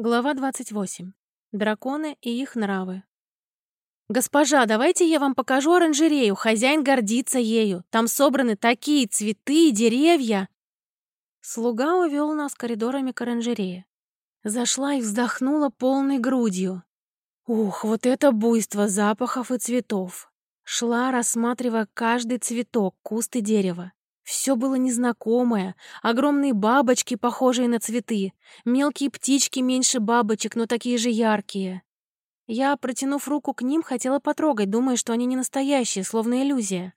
Глава 28. Драконы и их нравы. «Госпожа, давайте я вам покажу оранжерею, хозяин гордится ею. Там собраны такие цветы и деревья!» Слуга увел нас коридорами к оранжерее. Зашла и вздохнула полной грудью. Ух, вот это буйство запахов и цветов! Шла, рассматривая каждый цветок, куст и дерево. Все было незнакомое. Огромные бабочки, похожие на цветы. Мелкие птички меньше бабочек, но такие же яркие. Я, протянув руку к ним, хотела потрогать, думая, что они не настоящие, словно иллюзия.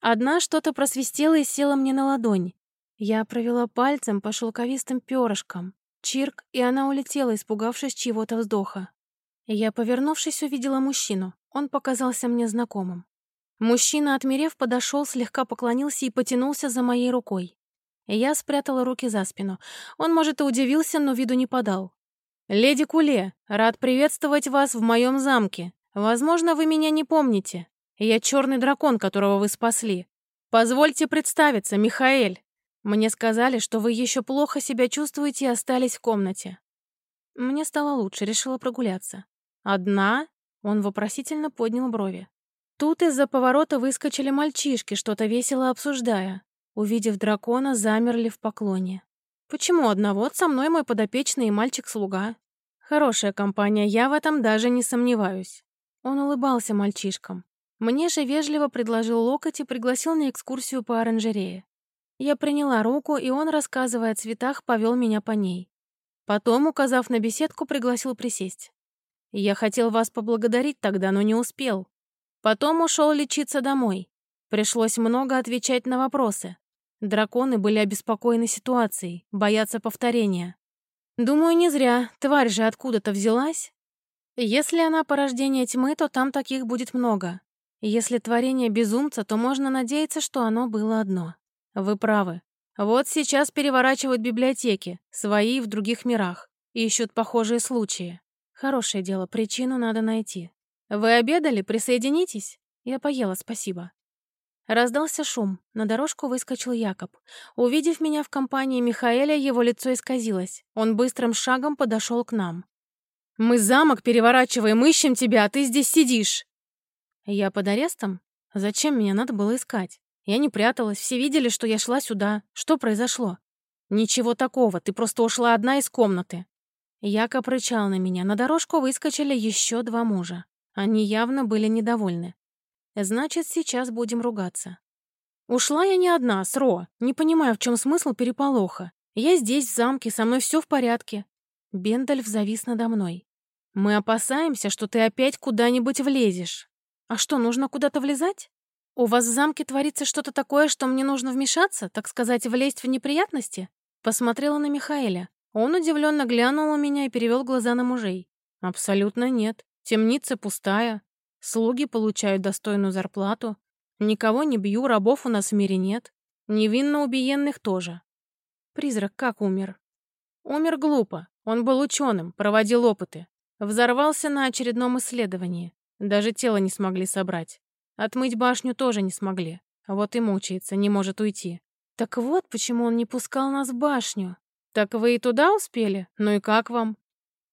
Одна что-то просвистела и села мне на ладонь. Я провела пальцем по шелковистым перышкам. Чирк, и она улетела, испугавшись чьего-то вздоха. Я, повернувшись, увидела мужчину. Он показался мне знакомым. Мужчина, отмерев, подошел, слегка поклонился и потянулся за моей рукой. Я спрятала руки за спину. Он, может, и удивился, но виду не подал. «Леди Куле, рад приветствовать вас в моем замке. Возможно, вы меня не помните. Я черный дракон, которого вы спасли. Позвольте представиться, Михаэль. Мне сказали, что вы еще плохо себя чувствуете и остались в комнате». Мне стало лучше, решила прогуляться. «Одна?» Он вопросительно поднял брови. Тут из-за поворота выскочили мальчишки, что-то весело обсуждая. Увидев дракона, замерли в поклоне. «Почему одного? Со мной мой подопечный и мальчик-слуга. Хорошая компания, я в этом даже не сомневаюсь». Он улыбался мальчишкам. Мне же вежливо предложил локоть и пригласил на экскурсию по оранжерее. Я приняла руку, и он, рассказывая о цветах, повел меня по ней. Потом, указав на беседку, пригласил присесть. «Я хотел вас поблагодарить тогда, но не успел. Потом ушел лечиться домой. Пришлось много отвечать на вопросы. Драконы были обеспокоены ситуацией, боятся повторения. Думаю, не зря, тварь же откуда-то взялась. Если она порождение тьмы, то там таких будет много. Если творение безумца, то можно надеяться, что оно было одно. Вы правы. Вот сейчас переворачивают библиотеки, свои в других мирах, ищут похожие случаи. Хорошее дело, причину надо найти. «Вы обедали? Присоединитесь?» «Я поела, спасибо». Раздался шум. На дорожку выскочил Якоб. Увидев меня в компании Михаэля, его лицо исказилось. Он быстрым шагом подошел к нам. «Мы замок переворачиваем, ищем тебя, а ты здесь сидишь!» «Я под арестом? Зачем меня надо было искать? Я не пряталась, все видели, что я шла сюда. Что произошло?» «Ничего такого, ты просто ушла одна из комнаты». Якоб рычал на меня. На дорожку выскочили еще два мужа. Они явно были недовольны. Значит, сейчас будем ругаться. Ушла я не одна, с Ро. Не понимаю, в чем смысл переполоха. Я здесь, в замке, со мной все в порядке. Бендальф завис надо мной. Мы опасаемся, что ты опять куда-нибудь влезешь. А что, нужно куда-то влезать? У вас в замке творится что-то такое, что мне нужно вмешаться, так сказать, влезть в неприятности? Посмотрела на Михаэля. Он удивленно глянул на меня и перевел глаза на мужей. Абсолютно нет. Темница пустая, слуги получают достойную зарплату. Никого не бью, рабов у нас в мире нет. Невинно убиенных тоже. Призрак как умер? Умер глупо. Он был ученым, проводил опыты. Взорвался на очередном исследовании. Даже тело не смогли собрать. Отмыть башню тоже не смогли. Вот и мучается, не может уйти. Так вот, почему он не пускал нас в башню. Так вы и туда успели? Ну и как вам?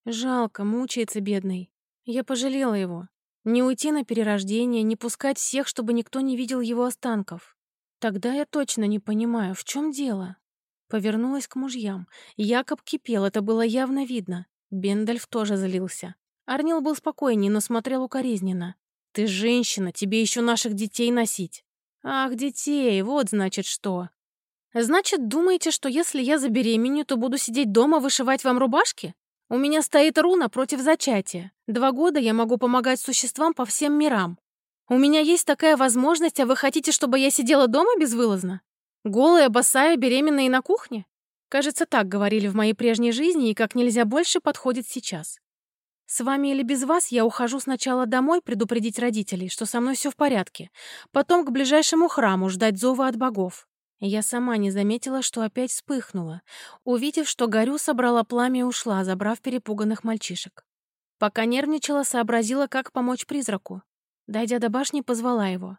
Жалко, мучается бедный. Я пожалела его. Не уйти на перерождение, не пускать всех, чтобы никто не видел его останков. Тогда я точно не понимаю, в чем дело. Повернулась к мужьям. Якоб кипел, это было явно видно. Бендальф тоже злился. Арнил был спокойнее, но смотрел укоризненно. «Ты женщина, тебе еще наших детей носить». «Ах, детей, вот значит что». «Значит, думаете, что если я забеременею, то буду сидеть дома вышивать вам рубашки? У меня стоит руна против зачатия. Два года я могу помогать существам по всем мирам. У меня есть такая возможность, а вы хотите, чтобы я сидела дома безвылазно? Голая, босая, беременная и на кухне? Кажется, так говорили в моей прежней жизни и как нельзя больше подходит сейчас. С вами или без вас я ухожу сначала домой предупредить родителей, что со мной все в порядке, потом к ближайшему храму ждать зова от богов. Я сама не заметила, что опять вспыхнула. Увидев, что горю, собрала пламя и ушла, забрав перепуганных мальчишек. Пока нервничала, сообразила, как помочь призраку. Дойдя до башни, позвала его.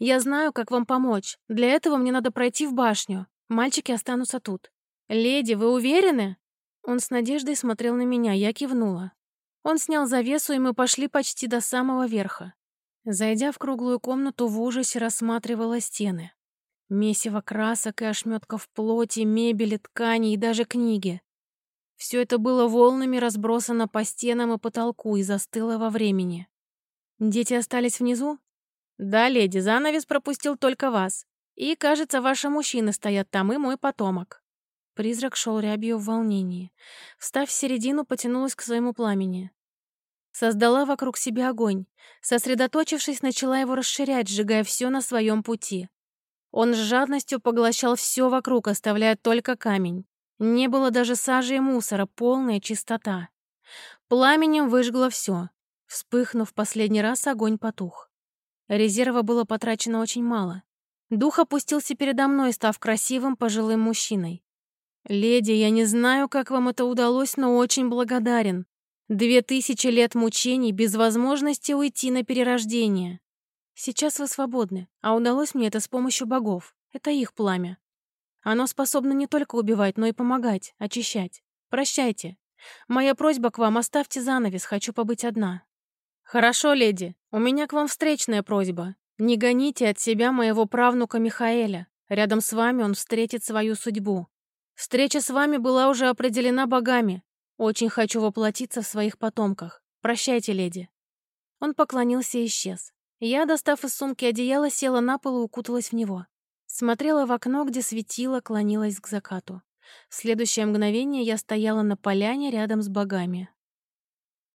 «Я знаю, как вам помочь. Для этого мне надо пройти в башню. Мальчики останутся тут». «Леди, вы уверены?» Он с надеждой смотрел на меня, я кивнула. Он снял завесу, и мы пошли почти до самого верха. Зайдя в круглую комнату, в ужасе рассматривала стены. Месиво красок и ошметков плоти, мебели, ткани и даже книги. Все это было волнами разбросано по стенам и потолку и застыло во времени. «Дети остались внизу?» «Да, леди, занавес пропустил только вас. И, кажется, ваши мужчины стоят там, и мой потомок». Призрак шел рябью в волнении. Встав в середину, потянулась к своему пламени. Создала вокруг себя огонь. Сосредоточившись, начала его расширять, сжигая все на своем пути. Он с жадностью поглощал все вокруг, оставляя только камень. Не было даже сажи и мусора, полная чистота. Пламенем выжгло все. Вспыхнув последний раз, огонь потух. Резерва было потрачено очень мало. Дух опустился передо мной, став красивым пожилым мужчиной. «Леди, я не знаю, как вам это удалось, но очень благодарен. Две тысячи лет мучений без возможности уйти на перерождение. Сейчас вы свободны, а удалось мне это с помощью богов. Это их пламя. Оно способно не только убивать, но и помогать, очищать. Прощайте. Моя просьба к вам — оставьте занавес, хочу побыть одна». «Хорошо, леди, у меня к вам встречная просьба. Не гоните от себя моего правнука Михаэля. Рядом с вами он встретит свою судьбу. Встреча с вами была уже определена богами. Очень хочу воплотиться в своих потомках. Прощайте, леди». Он поклонился и исчез. Я, достав из сумки одеяло, села на пол и укуталась в него. Смотрела в окно, где светило, клонилась к закату. В следующее мгновение я стояла на поляне рядом с богами.